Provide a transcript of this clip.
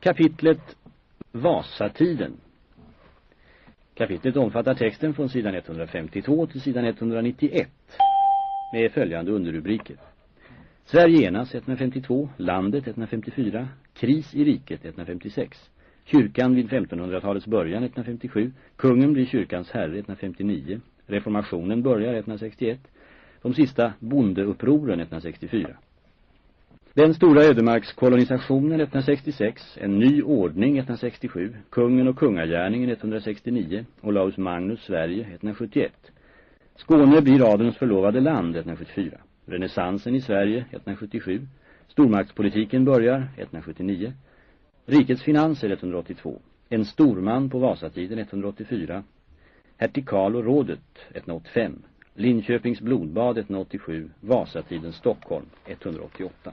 Kapitlet Vasatiden Kapitlet omfattar texten från sidan 152 till sidan 191 med följande underrubriker. Sverige enas 152, landet 154, kris i riket 156, kyrkan vid 1500-talets början 157, kungen blir kyrkans herre 159, reformationen börjar 161, de sista bondeupproren 164. Den stora ödemarkskolonisationen 1966, en ny ordning 1967, kungen och kungagärningen 169, Olaus Magnus Sverige 1971. Skåne blir adelns förlovade land 1974. Renässansen i Sverige 1977. Stormaktspolitiken börjar 1979. Rikets finanser 182. En storman på Vasatiden 184. Hertikal och rådet 185. Linköpings blodbad 187. Vasatiden Stockholm 188.